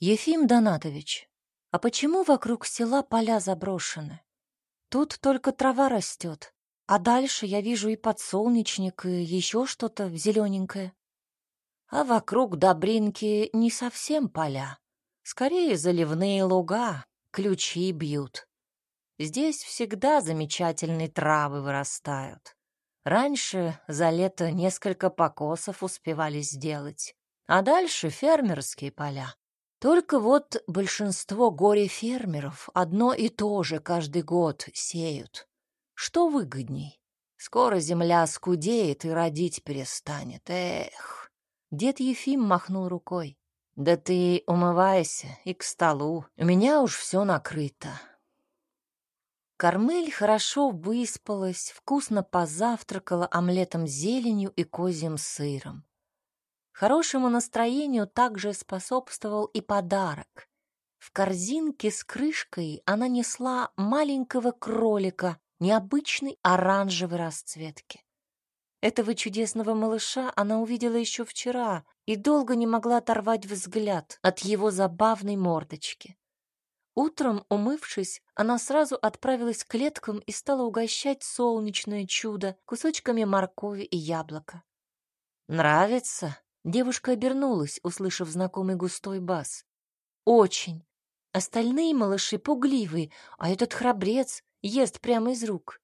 Ефим Донатович, а почему вокруг села поля заброшены? Тут только трава растет, а дальше я вижу и подсолнечник, и еще что-то зелененькое. А вокруг Добринки не совсем поля, скорее заливные луга, ключи бьют. Здесь всегда замечательные травы вырастают. Раньше за лето несколько покосов успевали сделать, а дальше фермерские поля. Только вот большинство горе-фермеров одно и то же каждый год сеют. Что выгодней? Скоро земля скудеет и родить перестанет. Эх! Дед Ефим махнул рукой. Да ты умывайся и к столу. У меня уж все накрыто. Кармель хорошо выспалась, вкусно позавтракала омлетом с зеленью и козьим сыром. Хорошему настроению также способствовал и подарок. В корзинке с крышкой она несла маленького кролика необычной оранжевой расцветки. Этого чудесного малыша она увидела еще вчера и долго не могла оторвать взгляд от его забавной мордочки. Утром, умывшись, она сразу отправилась к клеткам и стала угощать солнечное чудо кусочками моркови и яблока. «Нравится?» Девушка обернулась, услышав знакомый густой бас. «Очень. Остальные малыши пугливые, а этот храбрец ест прямо из рук».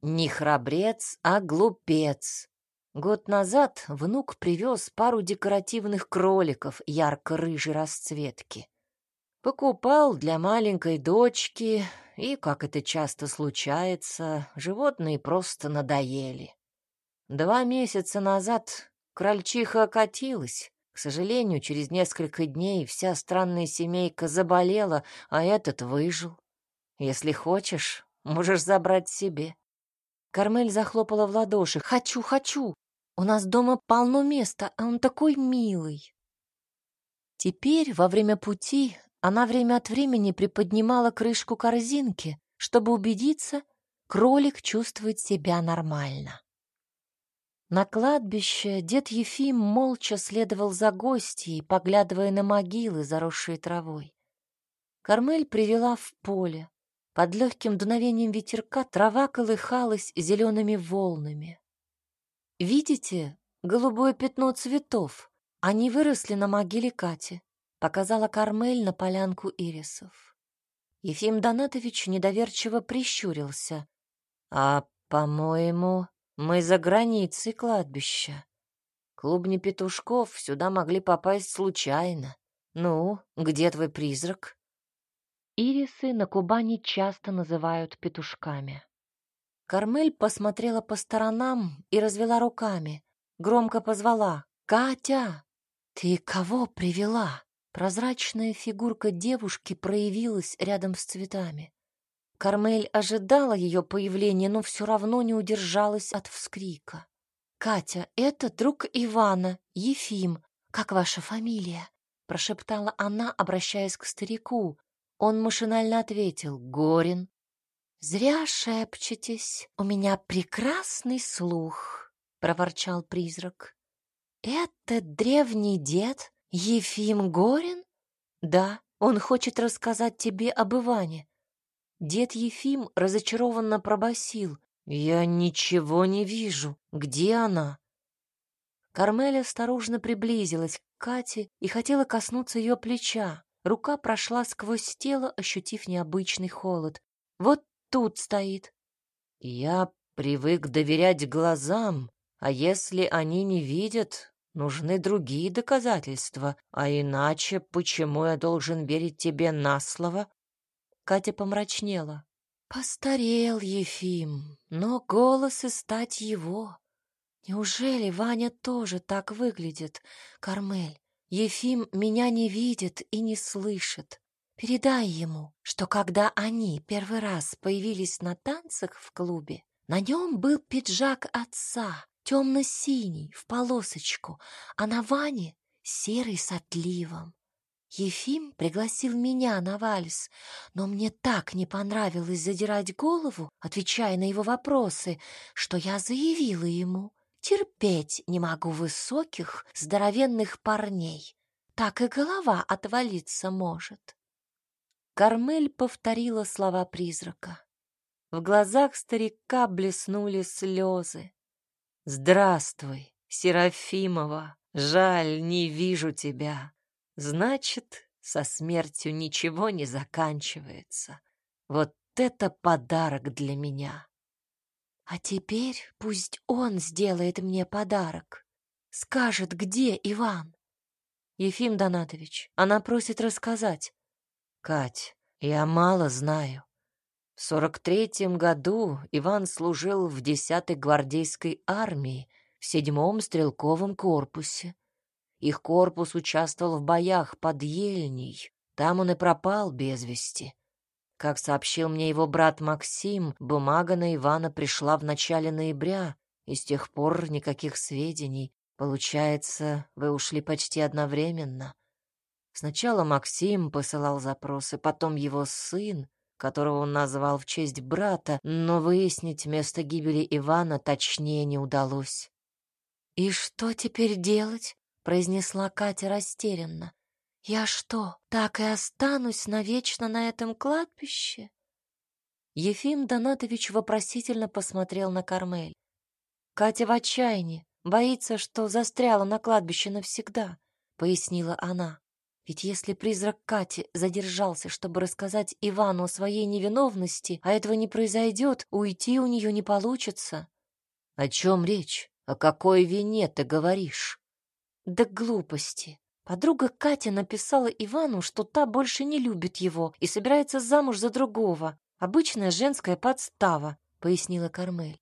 «Не храбрец, а глупец», Год назад внук привез пару декоративных кроликов ярко-рыжей расцветки. Покупал для маленькой дочки, и, как это часто случается, животные просто надоели. Два месяца назад Крольчиха окатилась. К сожалению, через несколько дней вся странная семейка заболела, а этот выжил. Если хочешь, можешь забрать себе. Кармель захлопала в ладоши. «Хочу, хочу! У нас дома полно места, а он такой милый!» Теперь, во время пути, она время от времени приподнимала крышку корзинки, чтобы убедиться, кролик чувствует себя нормально. На кладбище дед Ефим молча следовал за гостьей, поглядывая на могилы, заросшие травой. Кармель привела в поле. Под легким дуновением ветерка трава колыхалась зелеными волнами. «Видите голубое пятно цветов? Они выросли на могиле Кати», — показала Кармель на полянку ирисов. Ефим Донатович недоверчиво прищурился. «А, по-моему, мы за границей кладбища. Клубни петушков сюда могли попасть случайно. Ну, где твой призрак? Ирисы на Кубани часто называют петушками. Кармель посмотрела по сторонам и развела руками. Громко позвала. «Катя! Ты кого привела?» Прозрачная фигурка девушки проявилась рядом с цветами. Кармель ожидала ее появления, но все равно не удержалась от вскрика. «Катя, это друг Ивана, Ефим. Как ваша фамилия?» прошептала она, обращаясь к старику. Он машинально ответил «Горин». «Зря шепчетесь, у меня прекрасный слух», — проворчал призрак. «Это древний дед Ефим Горин?» «Да, он хочет рассказать тебе об Иване. Дед Ефим разочарованно пробасил: «Я ничего не вижу. Где она?» Кармель осторожно приблизилась к Кате и хотела коснуться ее плеча. Рука прошла сквозь тело, ощутив необычный холод. «Вот тут стоит». «Я привык доверять глазам, а если они не видят, нужны другие доказательства, а иначе почему я должен верить тебе на слово Катя помрачнела. Постарел Ефим, но голос и стать его. Неужели Ваня тоже так выглядит, Кармель? Ефим меня не видит и не слышит. Передай ему, что когда они первый раз появились на танцах в клубе, на нем был пиджак отца, темно-синий, в полосочку, а на Ване серый с отливом. Ефим пригласил меня на вальс, но мне так не понравилось задирать голову, отвечая на его вопросы, что я заявила ему, терпеть не могу высоких, здоровенных парней. так и голова отвалиться может. Кармель повторила слова призрака. В глазах старика блеснули слезы. «Здравствуй, Серафимова! Жаль, не вижу тебя. Значит, со смертью ничего не заканчивается. Вот это подарок для меня!» «А теперь пусть он сделает мне подарок. Скажет, где Иван?» «Ефим Донатович, она просит рассказать». «Кать, я мало знаю. В сорок третьем году Иван служил в десятой гвардейской армии в седьмом стрелковом корпусе. Их корпус участвовал в боях под Ельней. Там он и пропал без вести. Как сообщил мне его брат Максим, бумага на Ивана пришла в начале ноября, и с тех пор никаких сведений. Получается, вы ушли почти одновременно. Сначала Максим посылал запросы, потом его сын, которого он назвал в честь брата, но выяснить место гибели Ивана точнее не удалось. «И что теперь делать?» — произнесла Катя растерянно. «Я что, так и останусь навечно на этом кладбище?» Ефим Донатович вопросительно посмотрел на Кармель. «Катя в отчаянии, боится, что застряла на кладбище навсегда», — пояснила она. Ведь если призрак Кати задержался, чтобы рассказать Ивану о своей невиновности, а этого не произойдет, уйти у нее не получится. О чем речь? О какой вине ты говоришь? Да глупости. Подруга Катя написала Ивану, что та больше не любит его и собирается замуж за другого. Обычная женская подстава, пояснила Кармель.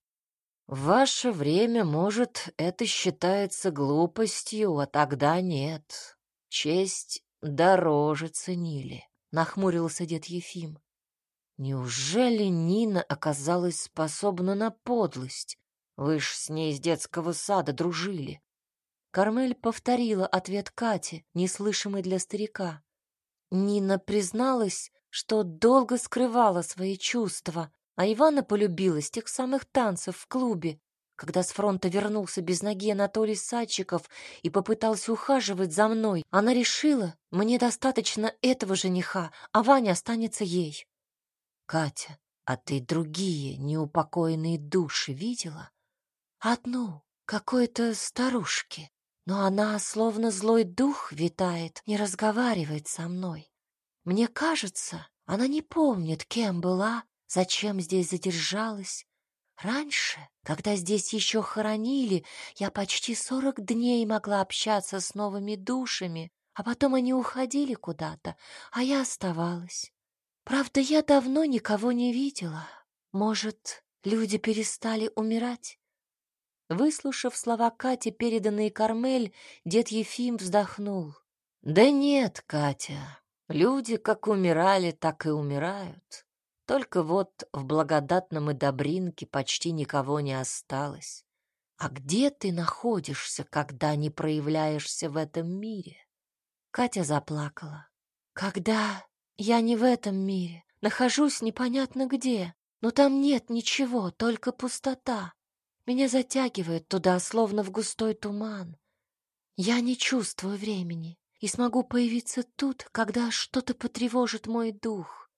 Ваше время, может, это считается глупостью, а тогда нет. Честь дороже ценили, нахмурился дед Ефим. Неужели Нина оказалась способна на подлость? Вы ж с ней с детского сада дружили. Кармель повторила ответ Кати, неслышимый для старика. Нина призналась, что долго скрывала свои чувства, а Ивана полюбила с тех самых танцев в клубе, когда с фронта вернулся без ноги Анатолий Садчиков и попытался ухаживать за мной, она решила, мне достаточно этого жениха, а Ваня останется ей. Катя, а ты другие неупокоенные души видела? Одну, какой-то старушки. Но она словно злой дух витает, не разговаривает со мной. Мне кажется, она не помнит, кем была, зачем здесь задержалась, Раньше, когда здесь еще хоронили, я почти сорок дней могла общаться с новыми душами, а потом они уходили куда-то, а я оставалась. Правда, я давно никого не видела. Может, люди перестали умирать? Выслушав слова Кати, переданные Кармель, дед Ефим вздохнул. «Да нет, Катя, люди как умирали, так и умирают. Только вот в благодатном и Добринке почти никого не осталось. А где ты находишься, когда не проявляешься в этом мире? Катя заплакала. Когда я не в этом мире, нахожусь непонятно где, но там нет ничего, только пустота. Меня затягивает туда, словно в густой туман. Я не чувствую времени и смогу появиться тут, когда что-то потревожит мой дух.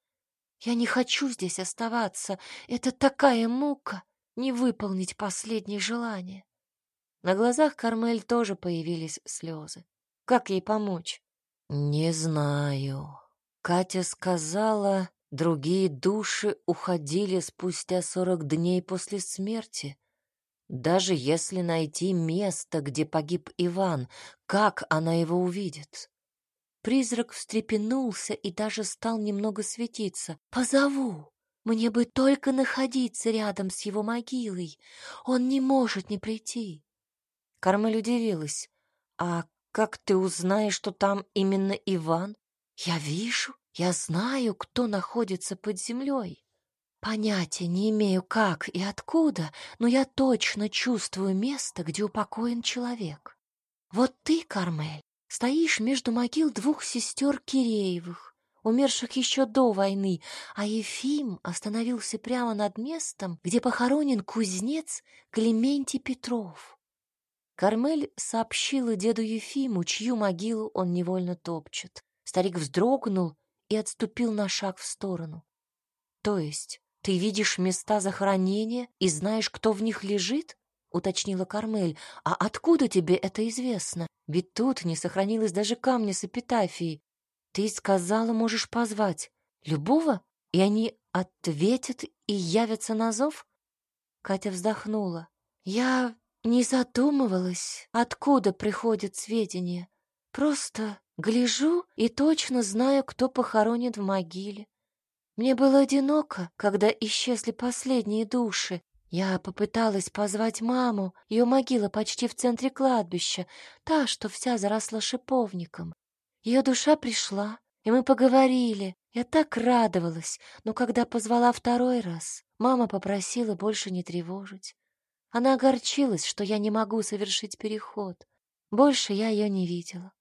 Я не хочу здесь оставаться. Это такая мука не выполнить последнее желание. На глазах Кармель тоже появились слезы. Как ей помочь? Не знаю. Катя сказала, другие души уходили спустя сорок дней после смерти. Даже если найти место, где погиб Иван, как она его увидит? Призрак встрепенулся и даже стал немного светиться. «Позову! Мне бы только находиться рядом с его могилой. Он не может не прийти». Кармель удивилась. «А как ты узнаешь, что там именно Иван?» «Я вижу, я знаю, кто находится под землей. Понятия не имею, как и откуда, но я точно чувствую место, где упокоен человек. Вот ты, Кармель, Стоишь между могил двух сестер Киреевых, умерших еще до войны, а Ефим остановился прямо над местом, где похоронен кузнец Клементий Петров. Кармель сообщила деду Ефиму, чью могилу он невольно топчет. Старик вздрогнул и отступил на шаг в сторону. То есть ты видишь места захоронения и знаешь, кто в них лежит? уточнила Кармель. А откуда тебе это известно? Ведь тут не сохранилось даже камня с эпитафией. Ты сказала, можешь позвать любого, и они ответят и явятся на зов? Катя вздохнула. Я не задумывалась, откуда приходят сведения. Просто гляжу и точно знаю, кто похоронен в могиле. Мне было одиноко, когда исчезли последние души. Я попыталась позвать маму, ее могила почти в центре кладбища, та, что вся заросла шиповником. Ее душа пришла, и мы поговорили. Я так радовалась, но когда позвала второй раз, мама попросила больше не тревожить. Она огорчилась, что я не могу совершить переход. Больше я ее не видела.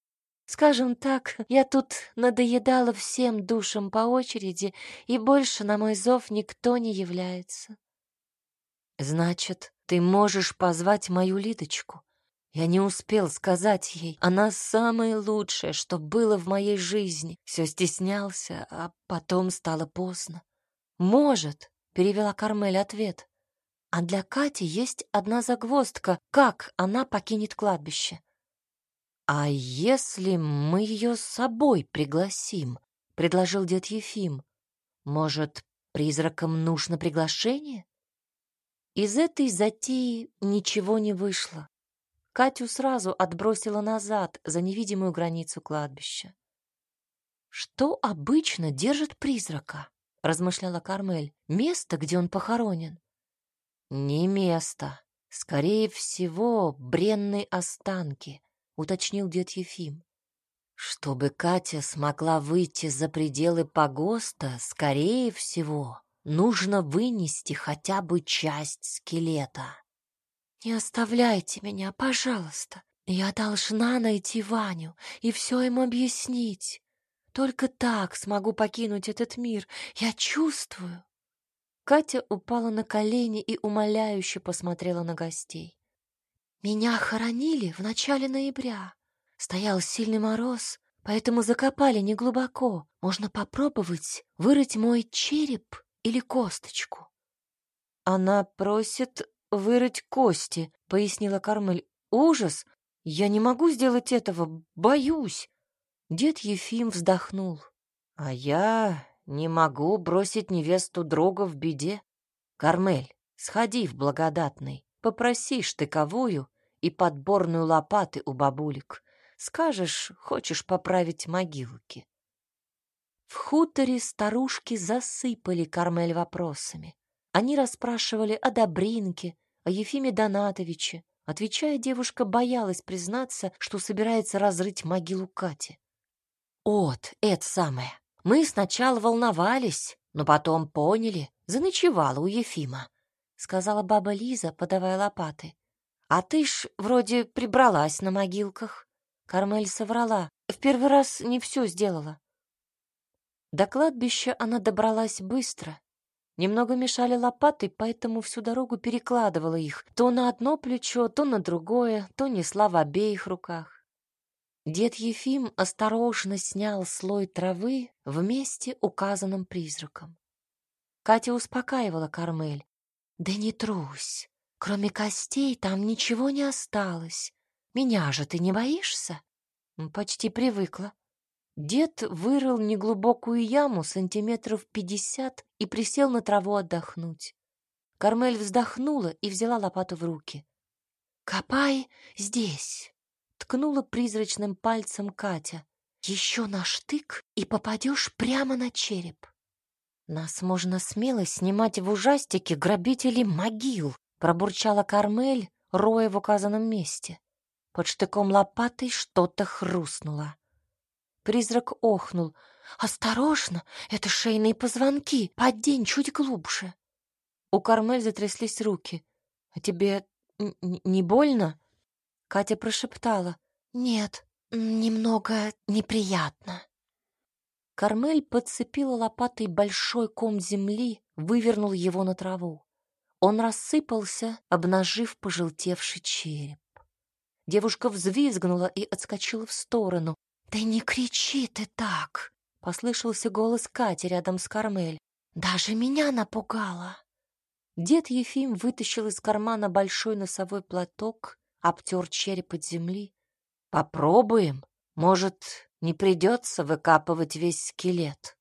Скажем так, я тут надоедала всем душам по очереди, и больше на мой зов никто не является. Значит, ты можешь позвать мою Лидочку? Я не успел сказать ей, она самое лучшее, что было в моей жизни. Все стеснялся, а потом стало поздно. Может, перевела Кармель ответ. А для Кати есть одна загвоздка, как она покинет кладбище. «А если мы ее с собой пригласим?» — предложил дед Ефим. «Может, призракам нужно приглашение?» Из этой затеи ничего не вышло. Катю сразу отбросила назад за невидимую границу кладбища. «Что обычно держит призрака?» — размышляла Кармель. «Место, где он похоронен?» «Не место. Скорее всего, бренные останки уточнил дед Ефим. Чтобы Катя смогла выйти за пределы погоста, скорее всего, нужно вынести хотя бы часть скелета. Не оставляйте меня, пожалуйста. Я должна найти Ваню и все ему объяснить. Только так смогу покинуть этот мир. Я чувствую. Катя упала на колени и умоляюще посмотрела на гостей. Меня хоронили в начале ноября. Стоял сильный мороз, поэтому закопали неглубоко. Можно попробовать вырыть мой череп или косточку. Она просит вырыть кости, пояснила Кармель. Ужас! Я не могу сделать этого, боюсь. Дед Ефим вздохнул. А я не могу бросить невесту друга в беде. Кармель, сходи в благодатный. Попроси штыковую и подборную лопаты у бабулек. Скажешь, хочешь поправить могилки. В хуторе старушки засыпали Кармель вопросами. Они расспрашивали о Добринке, о Ефиме Донатовиче. Отвечая, девушка боялась признаться, что собирается разрыть могилу Кати. «От, это самое. Мы сначала волновались, но потом поняли, заночевала у Ефима сказала баба Лиза, подавая лопаты. А ты ж вроде прибралась на могилках. Кармель соврала. В первый раз не все сделала. До кладбища она добралась быстро. Немного мешали лопаты, поэтому всю дорогу перекладывала их то на одно плечо, то на другое, то несла в обеих руках. Дед Ефим осторожно снял слой травы вместе указанным призраком. Катя успокаивала Кармель. Да не трусь. Кроме костей там ничего не осталось. Меня же ты не боишься? Почти привыкла. Дед вырыл неглубокую яму сантиметров пятьдесят и присел на траву отдохнуть. Кармель вздохнула и взяла лопату в руки. «Копай здесь!» — ткнула призрачным пальцем Катя. «Еще на штык и попадешь прямо на череп». «Нас можно смело снимать в ужастике грабители могил», пробурчала Кармель, роя в указанном месте. Под штыком лопатой что-то хрустнуло. Призрак охнул. «Осторожно! Это шейные позвонки! Поддень чуть глубже!» У Кармель затряслись руки. «А тебе не больно?» Катя прошептала. «Нет, немного неприятно». Кармель подцепила лопатой большой ком земли, вывернул его на траву. Он рассыпался, обнажив пожелтевший череп. Девушка взвизгнула и отскочила в сторону. «Да не кричи ты так!» — послышался голос Кати рядом с Кармель. «Даже меня напугала!» Дед Ефим вытащил из кармана большой носовой платок, обтер череп от земли. «Попробуем. Может, не придется выкапывать весь скелет?»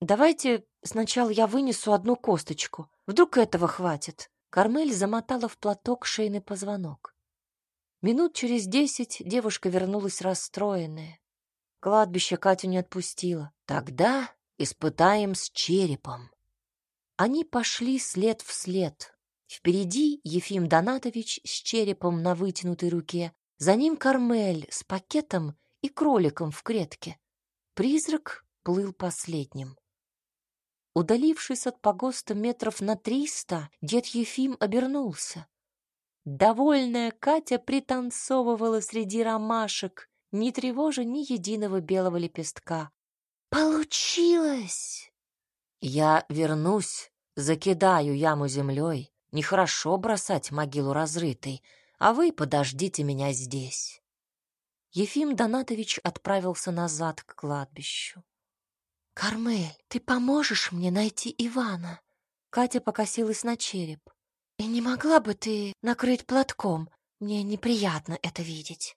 «Давайте сначала я вынесу одну косточку. Вдруг этого хватит?» Кармель замотала в платок шейный позвонок. Минут через десять девушка вернулась расстроенная. Кладбище Катю не отпустило. Тогда испытаем с черепом. Они пошли след в след. Впереди Ефим Донатович с черепом на вытянутой руке, за ним Кармель с пакетом и кроликом в клетке. Призрак плыл последним. Удалившись от погоста метров на триста, дед Ефим обернулся. Довольная Катя пританцовывала среди ромашек, не тревожа ни единого белого лепестка. «Получилось!» «Я вернусь, закидаю яму землей. Нехорошо бросать могилу разрытой, а вы подождите меня здесь». Ефим Донатович отправился назад к кладбищу. «Кармель, ты поможешь мне найти Ивана?» Катя покосилась на череп. И не могла бы ты накрыть платком? Мне неприятно это видеть.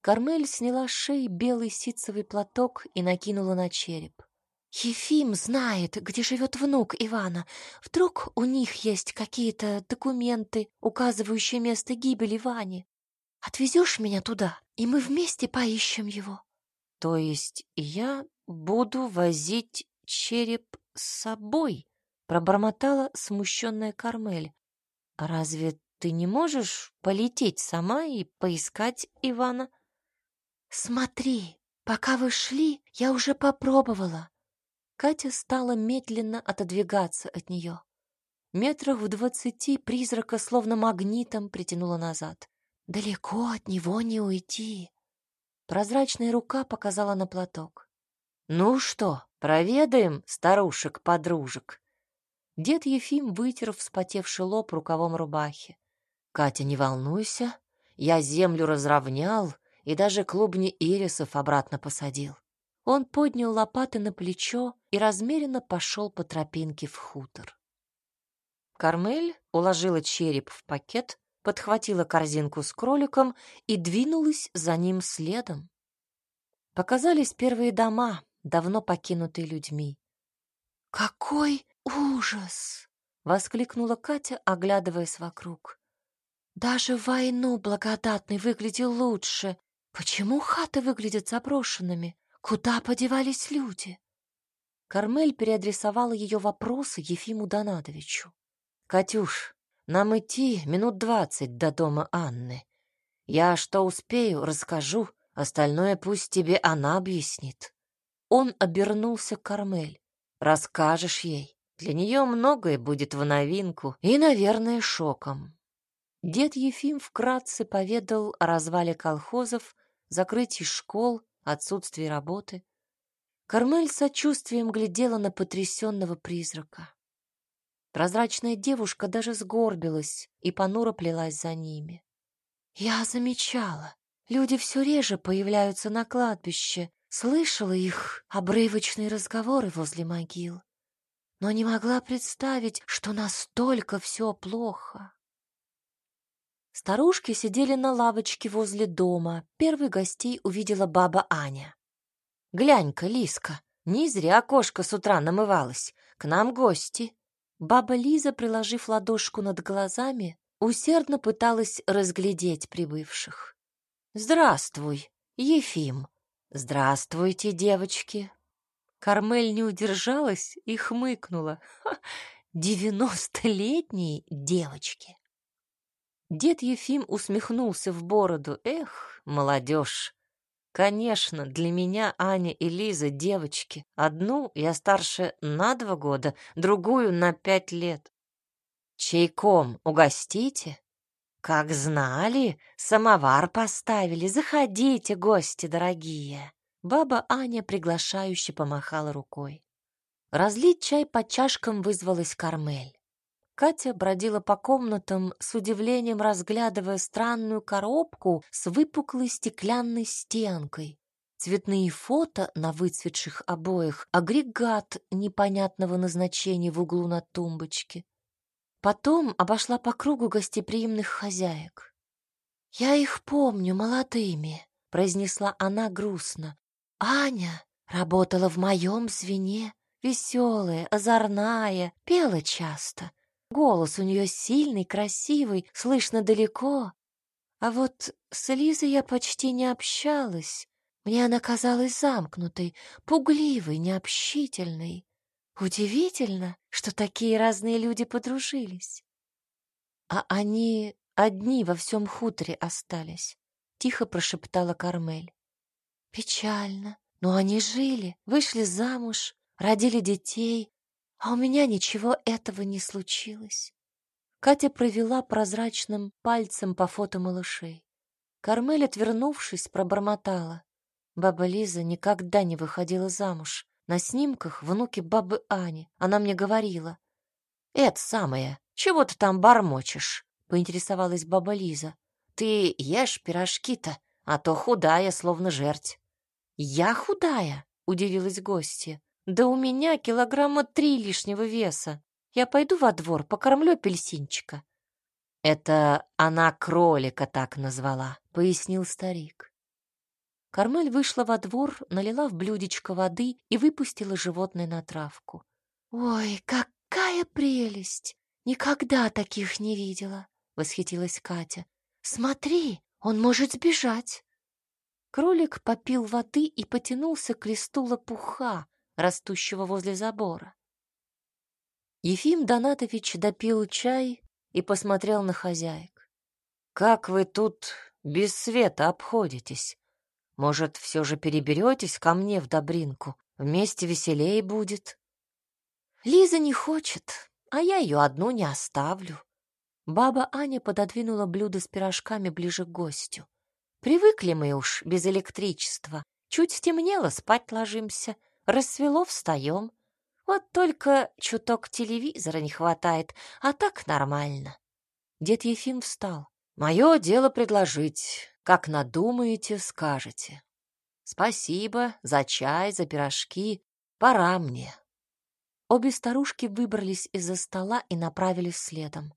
Кармель сняла с шеи белый ситцевый платок и накинула на череп. Ефим знает, где живет внук Ивана. Вдруг у них есть какие-то документы, указывающие место гибели Вани. Отвезешь меня туда, и мы вместе поищем его. То есть я буду возить череп с собой? Пробормотала смущенная Кармель. А разве ты не можешь полететь сама и поискать Ивана? Смотри, пока вы шли, я уже попробовала. Катя стала медленно отодвигаться от нее. Метрах в двадцати призрака словно магнитом притянула назад. Далеко от него не уйти. Прозрачная рука показала на платок. «Ну что, проведаем старушек-подружек?» Дед Ефим вытер вспотевший лоб рукавом рубахи. «Катя, не волнуйся, я землю разровнял и даже клубни ирисов обратно посадил». Он поднял лопаты на плечо и размеренно пошел по тропинке в хутор. Кармель уложила череп в пакет, подхватила корзинку с кроликом и двинулась за ним следом. Показались первые дома, давно покинутые людьми. «Какой «Ужас!» — воскликнула Катя, оглядываясь вокруг. «Даже в войну благодатный выглядел лучше. Почему хаты выглядят заброшенными? Куда подевались люди?» Кармель переадресовала ее вопросы Ефиму Донатовичу. «Катюш, нам идти минут двадцать до дома Анны. Я что успею, расскажу, остальное пусть тебе она объяснит». Он обернулся к Кармель. «Расскажешь ей. Для нее многое будет в новинку и, наверное, шоком. Дед Ефим вкратце поведал о развале колхозов, закрытии школ, отсутствии работы. Кармель сочувствием глядела на потрясенного призрака. Прозрачная девушка даже сгорбилась и понуро плелась за ними. Я замечала, люди все реже появляются на кладбище, слышала их обрывочные разговоры возле могил но не могла представить, что настолько все плохо. Старушки сидели на лавочке возле дома. Первый гостей увидела баба Аня. «Глянь-ка, Лиска, не зря окошко с утра намывалась. К нам гости». Баба Лиза, приложив ладошку над глазами, усердно пыталась разглядеть прибывших. «Здравствуй, Ефим!» «Здравствуйте, девочки!» Кармель не удержалась и хмыкнула. Девяностолетние девочки. Дед Ефим усмехнулся в бороду. Эх, молодежь. Конечно, для меня Аня и Лиза девочки. Одну я старше на два года, другую на пять лет. Чайком угостите? Как знали, самовар поставили. Заходите, гости дорогие. Баба Аня приглашающе помахала рукой. Разлить чай по чашкам вызвалась Кармель. Катя бродила по комнатам с удивлением, разглядывая странную коробку с выпуклой стеклянной стенкой. Цветные фото на выцветших обоях, агрегат непонятного назначения в углу на тумбочке. Потом обошла по кругу гостеприимных хозяек. «Я их помню молодыми», — произнесла она грустно. «Аня работала в моем звене, веселая, озорная, пела часто. Голос у нее сильный, красивый, слышно далеко. А вот с Лизой я почти не общалась. Мне она казалась замкнутой, пугливой, необщительной. Удивительно, что такие разные люди подружились. А они одни во всем хуторе остались, тихо прошептала Кармель. Печально, но они жили, вышли замуж, родили детей, а у меня ничего этого не случилось. Катя провела прозрачным пальцем по фото малышей. Кармель, отвернувшись, пробормотала. Баба Лиза никогда не выходила замуж. На снимках внуки бабы Ани. Она мне говорила. «Это самое, чего ты там бормочешь?» — поинтересовалась баба Лиза. «Ты ешь пирожки-то, а то худая, словно жерть». «Я худая?» — удивилась гостья. Да у меня килограмма три лишнего веса. Я пойду во двор, покормлю апельсинчика. Это она кролика так назвала, пояснил старик. Кармель вышла во двор, налила в блюдечко воды и выпустила животное на травку. Ой, какая прелесть! Никогда таких не видела, восхитилась Катя. Смотри, он может сбежать. Кролик попил воды и потянулся к листу лопуха, растущего возле забора. Ефим Донатович допил чай и посмотрел на хозяек. «Как вы тут без света обходитесь? Может, все же переберетесь ко мне в Добринку? Вместе веселее будет». «Лиза не хочет, а я ее одну не оставлю». Баба Аня пододвинула блюдо с пирожками ближе к гостю. «Привыкли мы уж без электричества. Чуть стемнело, спать ложимся. Рассвело, встаем. Вот только чуток телевизора не хватает, а так нормально. Дед Ефим встал. Мое дело предложить. Как надумаете, скажете. Спасибо за чай, за пирожки. Пора мне. Обе старушки выбрались из-за стола и направились следом.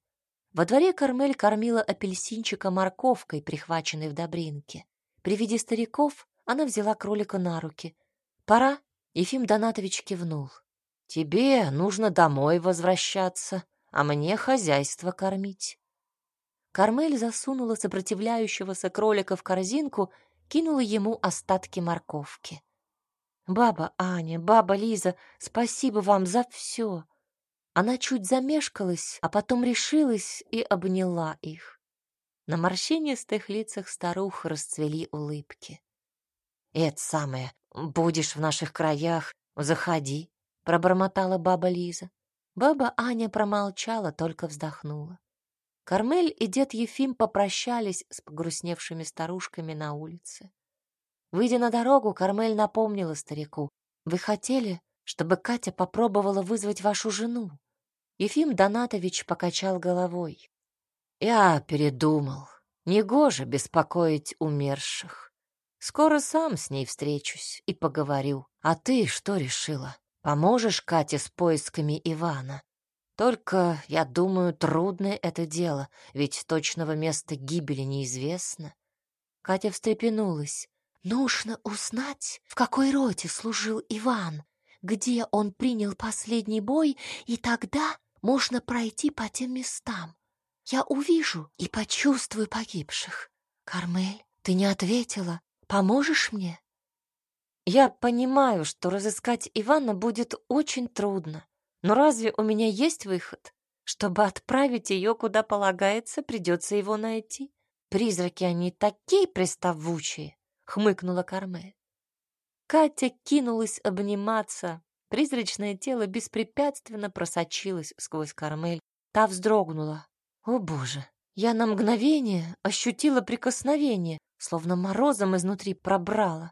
Во дворе Кармель кормила апельсинчика морковкой, прихваченной в Добринке. При виде стариков она взяла кролика на руки. «Пора?» Ефим Донатович кивнул. «Тебе нужно домой возвращаться, а мне хозяйство кормить». Кармель засунула сопротивляющегося кролика в корзинку, кинула ему остатки морковки. «Баба Аня, баба Лиза, спасибо вам за все!» Она чуть замешкалась, а потом решилась и обняла их. На морщинистых лицах старух расцвели улыбки. «Это самое, будешь в наших краях, заходи», — пробормотала баба Лиза. Баба Аня промолчала, только вздохнула. Кармель и дед Ефим попрощались с погрустневшими старушками на улице. Выйдя на дорогу, Кармель напомнила старику. «Вы хотели, чтобы Катя попробовала вызвать вашу жену?» Ефим Донатович покачал головой. «Я передумал. Негоже беспокоить умерших. Скоро сам с ней встречусь и поговорю. А ты что решила? Поможешь Кате с поисками Ивана? Только, я думаю, трудное это дело, ведь точного места гибели неизвестно. Катя встрепенулась. Нужно узнать, в какой роте служил Иван, где он принял последний бой, и тогда можно пройти по тем местам. Я увижу и почувствую погибших. Кармель, ты не ответила, Поможешь мне? Я понимаю, что разыскать Ивана будет очень трудно. Но разве у меня есть выход? Чтобы отправить ее куда полагается, придется его найти. Призраки они такие приставучие, хмыкнула Карме. Катя кинулась обниматься. Призрачное тело беспрепятственно просочилось сквозь Кармель. Та вздрогнула. О, боже! Я на мгновение ощутила прикосновение, словно морозом изнутри пробрала.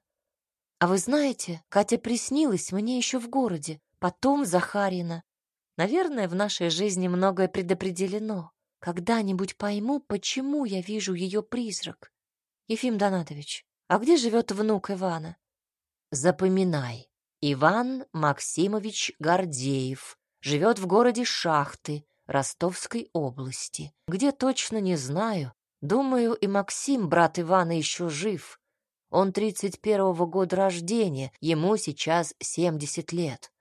А вы знаете, Катя приснилась мне еще в городе, потом Захарина. Наверное, в нашей жизни многое предопределено. Когда-нибудь пойму, почему я вижу ее призрак. Ефим Донатович, а где живет внук Ивана? Запоминай. Иван Максимович Гордеев живет в городе Шахты Ростовской области. Где точно не знаю. Думаю, и Максим, брат Ивана, еще жив. Он 31-го года рождения, ему сейчас 70 лет.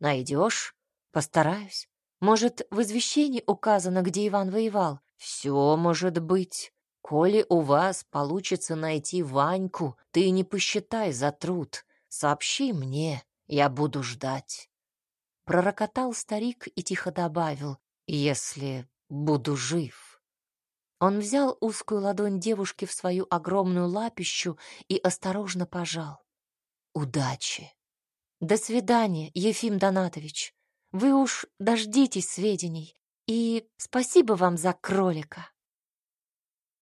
Найдешь? Постараюсь. Может, в извещении указано, где Иван воевал? Все может быть. Коли у вас получится найти Ваньку, ты не посчитай за труд. Сообщи мне, я буду ждать. Пророкотал старик и тихо добавил, если буду жив. Он взял узкую ладонь девушки в свою огромную лапищу и осторожно пожал. Удачи. До свидания, Ефим Донатович. Вы уж дождитесь сведений. И спасибо вам за кролика.